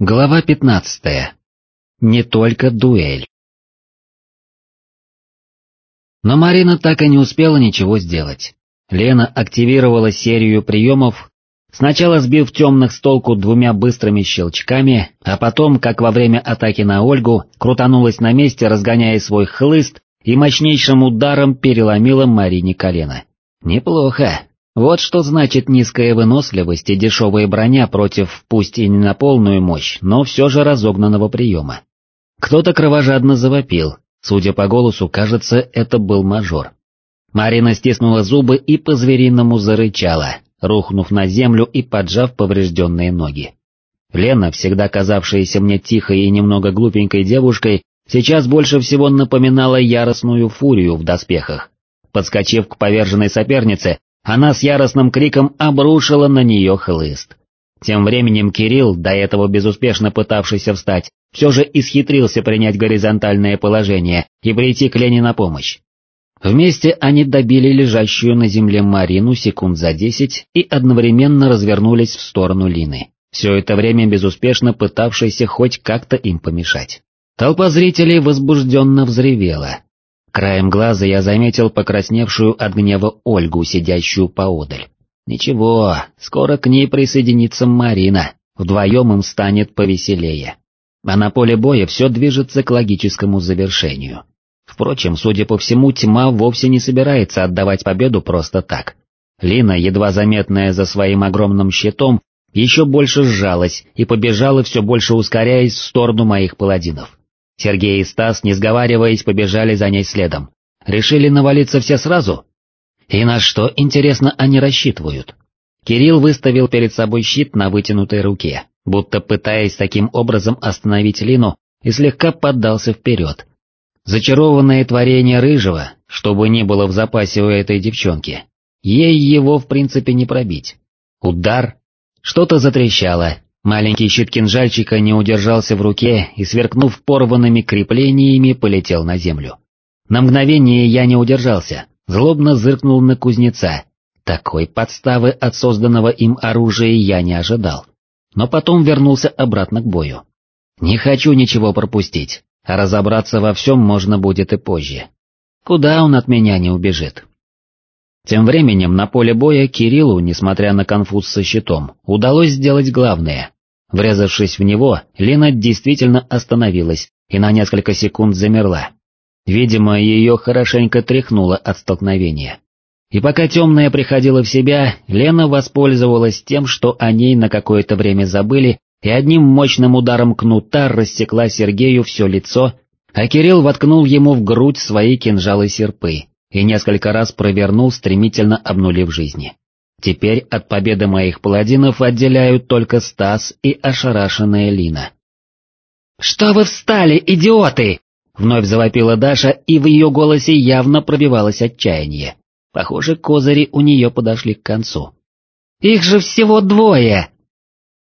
Глава 15. Не только дуэль. Но Марина так и не успела ничего сделать. Лена активировала серию приемов, сначала сбив темных с толку двумя быстрыми щелчками, а потом, как во время атаки на Ольгу, крутанулась на месте, разгоняя свой хлыст, и мощнейшим ударом переломила Марине колено. Неплохо. Вот что значит низкая выносливость и дешевая броня против, пусть и не на полную мощь, но все же разогнанного приема. Кто-то кровожадно завопил, судя по голосу, кажется, это был мажор. Марина стиснула зубы и по-звериному зарычала, рухнув на землю и поджав поврежденные ноги. Лена, всегда казавшаяся мне тихой и немного глупенькой девушкой, сейчас больше всего напоминала яростную фурию в доспехах. Подскочив к поверженной сопернице, она с яростным криком обрушила на нее хлыст. Тем временем Кирилл, до этого безуспешно пытавшийся встать, все же исхитрился принять горизонтальное положение и прийти к Лене на помощь. Вместе они добили лежащую на земле Марину секунд за десять и одновременно развернулись в сторону Лины, все это время безуспешно пытавшейся хоть как-то им помешать. Толпа зрителей возбужденно взревела, Краем глаза я заметил покрасневшую от гнева Ольгу, сидящую поодаль. Ничего, скоро к ней присоединится Марина, вдвоем им станет повеселее. А на поле боя все движется к логическому завершению. Впрочем, судя по всему, тьма вовсе не собирается отдавать победу просто так. Лина, едва заметная за своим огромным щитом, еще больше сжалась и побежала все больше ускоряясь в сторону моих паладинов. Сергей и Стас, не сговариваясь, побежали за ней следом. Решили навалиться все сразу? И на что, интересно, они рассчитывают? Кирилл выставил перед собой щит на вытянутой руке, будто пытаясь таким образом остановить Лину, и слегка поддался вперед. Зачарованное творение Рыжего, чтобы не было в запасе у этой девчонки, ей его в принципе не пробить. Удар. Что-то затрещало, Маленький щит кинжальчика не удержался в руке и, сверкнув порванными креплениями, полетел на землю. На мгновение я не удержался, злобно зыркнул на кузнеца. Такой подставы от созданного им оружия я не ожидал. Но потом вернулся обратно к бою. Не хочу ничего пропустить, а разобраться во всем можно будет и позже. Куда он от меня не убежит? Тем временем на поле боя Кириллу, несмотря на конфуз со щитом, удалось сделать главное. Врезавшись в него, Лина действительно остановилась и на несколько секунд замерла. Видимо, ее хорошенько тряхнуло от столкновения. И пока темная приходила в себя, Лена воспользовалась тем, что о ней на какое-то время забыли, и одним мощным ударом кнута рассекла Сергею все лицо, а Кирилл воткнул ему в грудь свои кинжалы-серпы и несколько раз провернул, стремительно обнулив жизни. Теперь от победы моих паладинов отделяют только Стас и ошарашенная Лина. «Что вы встали, идиоты?» Вновь завопила Даша, и в ее голосе явно пробивалось отчаяние. Похоже, козыри у нее подошли к концу. «Их же всего двое!»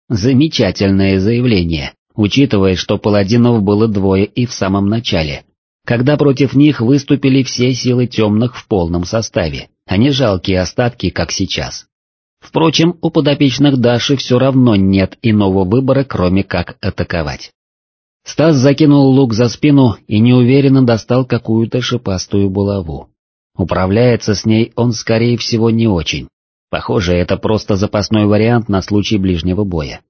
Замечательное заявление, учитывая, что паладинов было двое и в самом начале, когда против них выступили все силы темных в полном составе а не жалкие остатки, как сейчас. Впрочем, у подопечных Даши все равно нет иного выбора, кроме как атаковать. Стас закинул лук за спину и неуверенно достал какую-то шипастую булаву. Управляется с ней он, скорее всего, не очень. Похоже, это просто запасной вариант на случай ближнего боя.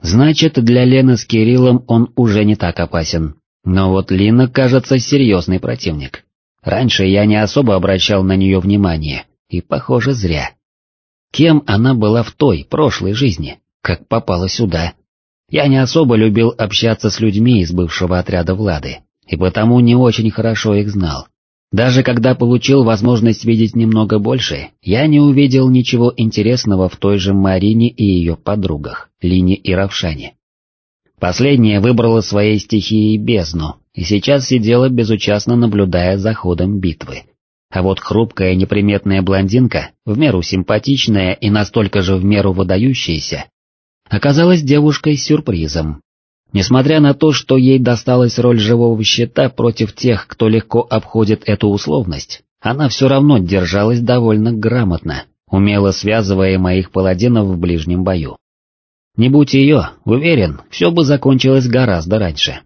Значит, для Лены с Кириллом он уже не так опасен. Но вот Лина, кажется, серьезный противник. Раньше я не особо обращал на нее внимание, и, похоже, зря. Кем она была в той, прошлой жизни, как попала сюда? Я не особо любил общаться с людьми из бывшего отряда Влады, и потому не очень хорошо их знал. Даже когда получил возможность видеть немного больше, я не увидел ничего интересного в той же Марине и ее подругах, Лине и Равшане. Последняя выбрала своей стихией бездну, и сейчас сидела безучастно наблюдая за ходом битвы. А вот хрупкая неприметная блондинка, в меру симпатичная и настолько же в меру выдающаяся, оказалась девушкой-сюрпризом. Несмотря на то, что ей досталась роль живого щита против тех, кто легко обходит эту условность, она все равно держалась довольно грамотно, умело связывая моих паладинов в ближнем бою. Не будь ее, уверен, все бы закончилось гораздо раньше.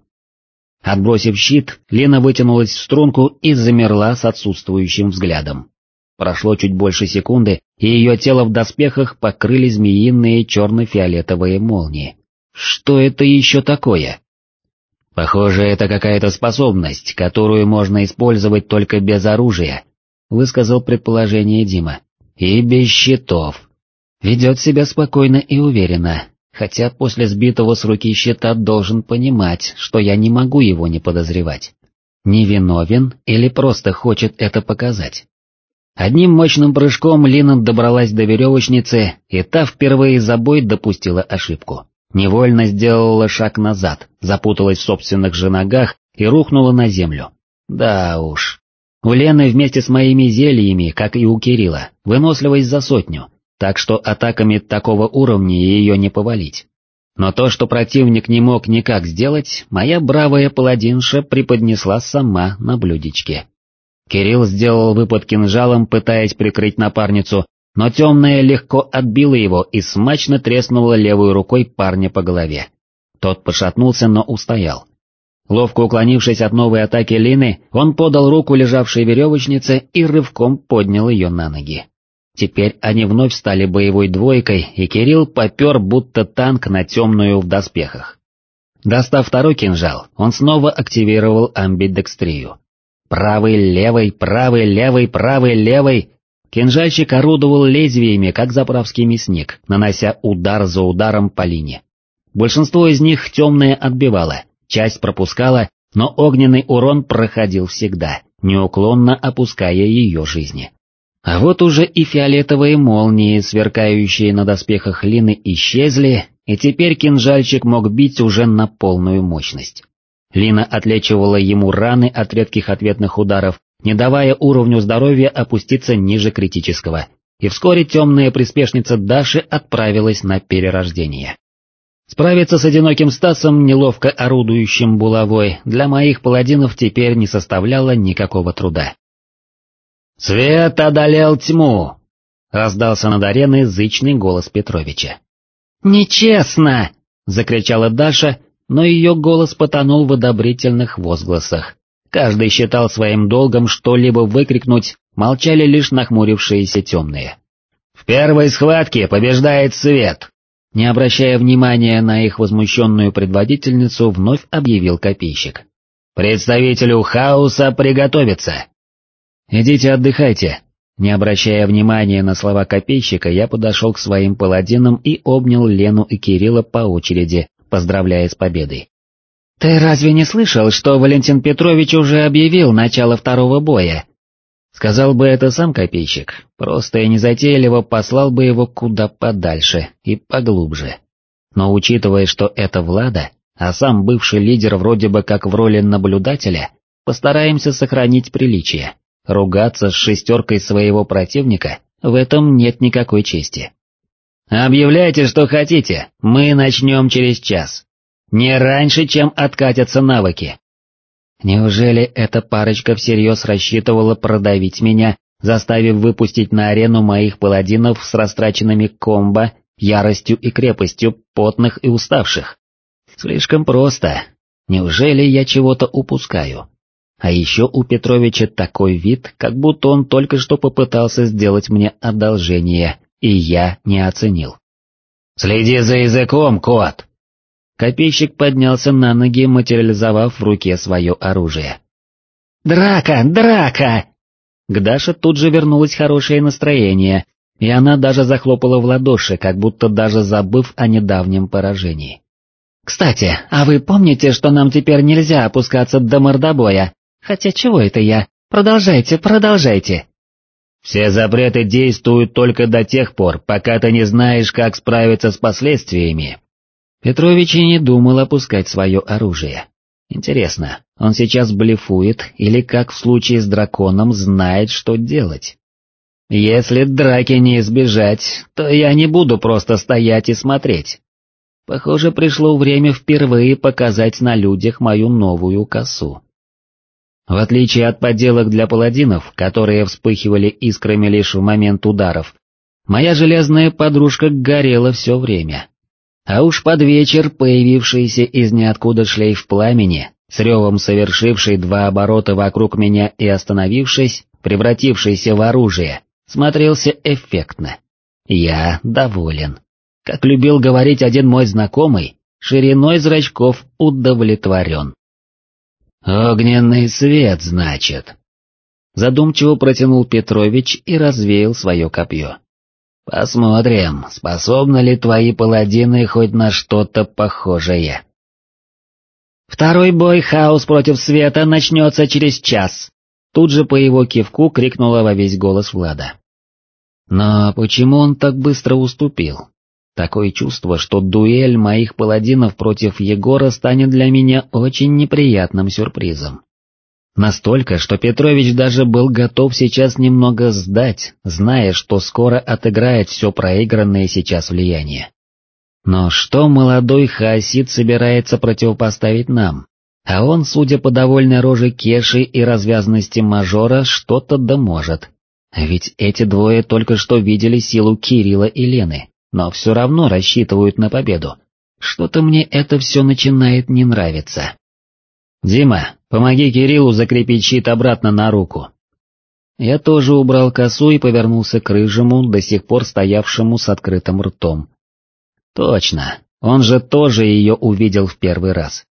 Отбросив щит, Лена вытянулась в струнку и замерла с отсутствующим взглядом. Прошло чуть больше секунды, и ее тело в доспехах покрыли змеиные черно-фиолетовые молнии. Что это еще такое? Похоже, это какая-то способность, которую можно использовать только без оружия, высказал предположение Дима. И без щитов. Ведет себя спокойно и уверенно, хотя после сбитого с руки щита должен понимать, что я не могу его не подозревать. Невиновен или просто хочет это показать? Одним мощным прыжком Лина добралась до веревочницы, и та впервые за бой допустила ошибку. Невольно сделала шаг назад, запуталась в собственных же ногах и рухнула на землю. Да уж. У Лены вместе с моими зельями, как и у Кирилла, выносливость за сотню, так что атаками такого уровня ее не повалить. Но то, что противник не мог никак сделать, моя бравая паладинша преподнесла сама на блюдечке. Кирилл сделал выпад кинжалом, пытаясь прикрыть напарницу, но темная легко отбила его и смачно треснула левой рукой парня по голове. Тот пошатнулся, но устоял. Ловко уклонившись от новой атаки Лины, он подал руку лежавшей веревочнице и рывком поднял ее на ноги. Теперь они вновь стали боевой двойкой, и Кирилл попер будто танк на темную в доспехах. Достав второй кинжал, он снова активировал амбидекстрию. Правый, левый, правый, левый, правый, левый. Кинжальщик орудовал лезвиями, как заправский мясник, нанося удар за ударом по линии. Большинство из них темное отбивало, часть пропускала, но огненный урон проходил всегда, неуклонно опуская ее жизни. А вот уже и фиолетовые молнии, сверкающие на доспехах Лины, исчезли, и теперь кинжальчик мог бить уже на полную мощность. Лина отлечивала ему раны от редких ответных ударов, не давая уровню здоровья опуститься ниже критического, и вскоре темная приспешница Даши отправилась на перерождение. Справиться с одиноким Стасом, неловко орудующим булавой, для моих паладинов теперь не составляло никакого труда. «Свет одолел тьму!» — раздался над ареной зычный голос Петровича. «Нечестно!» — закричала Даша, но ее голос потонул в одобрительных возгласах. Каждый считал своим долгом что-либо выкрикнуть, молчали лишь нахмурившиеся темные. «В первой схватке побеждает свет!» Не обращая внимания на их возмущенную предводительницу, вновь объявил копейщик. «Представителю хаоса приготовиться!» «Идите отдыхайте!» Не обращая внимания на слова копейщика, я подошел к своим паладинам и обнял Лену и Кирилла по очереди, поздравляя с победой. «Ты разве не слышал, что Валентин Петрович уже объявил начало второго боя?» Сказал бы это сам копейщик, просто и незатейливо послал бы его куда подальше и поглубже. Но учитывая, что это Влада, а сам бывший лидер вроде бы как в роли наблюдателя, постараемся сохранить приличие. Ругаться с шестеркой своего противника в этом нет никакой чести. «Объявляйте, что хотите, мы начнем через час. Не раньше, чем откатятся навыки». Неужели эта парочка всерьез рассчитывала продавить меня, заставив выпустить на арену моих паладинов с растраченными комбо, яростью и крепостью потных и уставших? Слишком просто. Неужели я чего-то упускаю? А еще у Петровича такой вид, как будто он только что попытался сделать мне одолжение, и я не оценил. «Следи за языком, кот!» Копейщик поднялся на ноги, материализовав в руке свое оружие. «Драка! Драка!» К Даше тут же вернулось хорошее настроение, и она даже захлопала в ладоши, как будто даже забыв о недавнем поражении. «Кстати, а вы помните, что нам теперь нельзя опускаться до мордобоя? Хотя чего это я? Продолжайте, продолжайте!» Все запреты действуют только до тех пор, пока ты не знаешь, как справиться с последствиями. Петрович и не думал опускать свое оружие. Интересно, он сейчас блефует или, как в случае с драконом, знает, что делать? Если драки не избежать, то я не буду просто стоять и смотреть. Похоже, пришло время впервые показать на людях мою новую косу. В отличие от поделок для паладинов, которые вспыхивали искрами лишь в момент ударов, моя железная подружка горела все время. А уж под вечер появившийся из ниоткуда шлейф пламени, с ревом совершивший два оборота вокруг меня и остановившись, превратившийся в оружие, смотрелся эффектно. Я доволен. Как любил говорить один мой знакомый, шириной зрачков удовлетворен. «Огненный свет, значит», Задумчиво протянул Петрович и развеял свое копье. Посмотрим, способны ли твои паладины хоть на что-то похожее. Второй бой хаос против света начнется через час. Тут же по его кивку крикнула во весь голос Влада. Но почему он так быстро уступил? Такое чувство, что дуэль моих паладинов против Егора станет для меня очень неприятным сюрпризом. Настолько, что Петрович даже был готов сейчас немного сдать, зная, что скоро отыграет все проигранное сейчас влияние. Но что молодой хаосит собирается противопоставить нам? А он, судя по довольной роже Кеши и развязности мажора, что-то да может. Ведь эти двое только что видели силу Кирилла и Лены, но все равно рассчитывают на победу. Что-то мне это все начинает не нравиться. «Дима, помоги Кириллу закрепить щит обратно на руку». Я тоже убрал косу и повернулся к рыжему, до сих пор стоявшему с открытым ртом. Точно, он же тоже ее увидел в первый раз.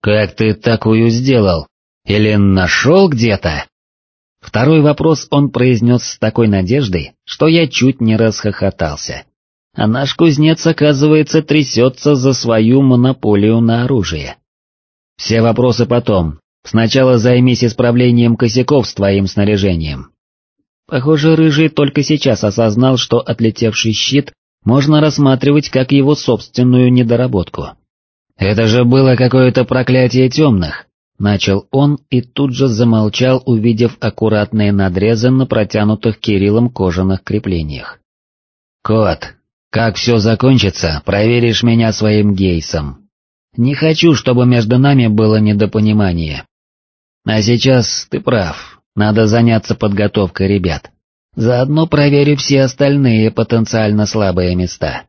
«Как ты такую сделал? Или нашел где-то?» Второй вопрос он произнес с такой надеждой, что я чуть не расхохотался. А наш кузнец, оказывается, трясется за свою монополию на оружие. Все вопросы потом. Сначала займись исправлением косяков с твоим снаряжением. Похоже, Рыжий только сейчас осознал, что отлетевший щит можно рассматривать как его собственную недоработку. «Это же было какое-то проклятие темных», — начал он и тут же замолчал, увидев аккуратные надрезы на протянутых Кириллом кожаных креплениях. «Кот, как все закончится, проверишь меня своим гейсом». Не хочу, чтобы между нами было недопонимание. А сейчас ты прав, надо заняться подготовкой ребят. Заодно проверю все остальные потенциально слабые места.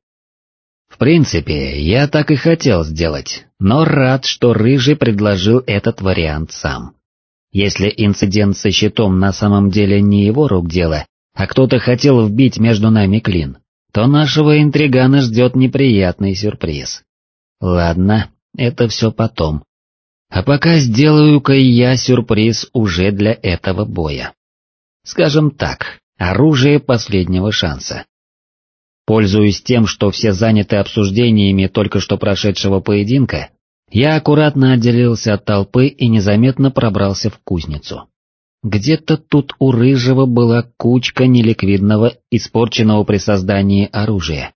В принципе, я так и хотел сделать, но рад, что Рыжий предложил этот вариант сам. Если инцидент со щитом на самом деле не его рук дело, а кто-то хотел вбить между нами клин, то нашего интригана ждет неприятный сюрприз. Ладно, это все потом. А пока сделаю-ка я сюрприз уже для этого боя. Скажем так, оружие последнего шанса. Пользуясь тем, что все заняты обсуждениями только что прошедшего поединка, я аккуратно отделился от толпы и незаметно пробрался в кузницу. Где-то тут у Рыжего была кучка неликвидного, испорченного при создании оружия.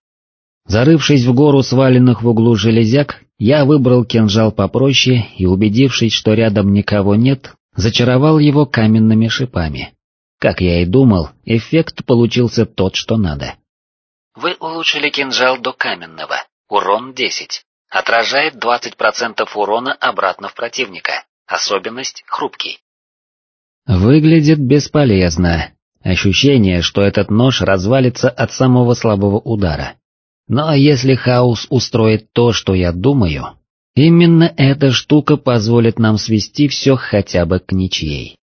Зарывшись в гору сваленных в углу железяк, я выбрал кинжал попроще и, убедившись, что рядом никого нет, зачаровал его каменными шипами. Как я и думал, эффект получился тот, что надо. Вы улучшили кинжал до каменного, урон 10, отражает 20% урона обратно в противника, особенность хрупкий. Выглядит бесполезно, ощущение, что этот нож развалится от самого слабого удара. Но если хаос устроит то, что я думаю, именно эта штука позволит нам свести все хотя бы к ничьей.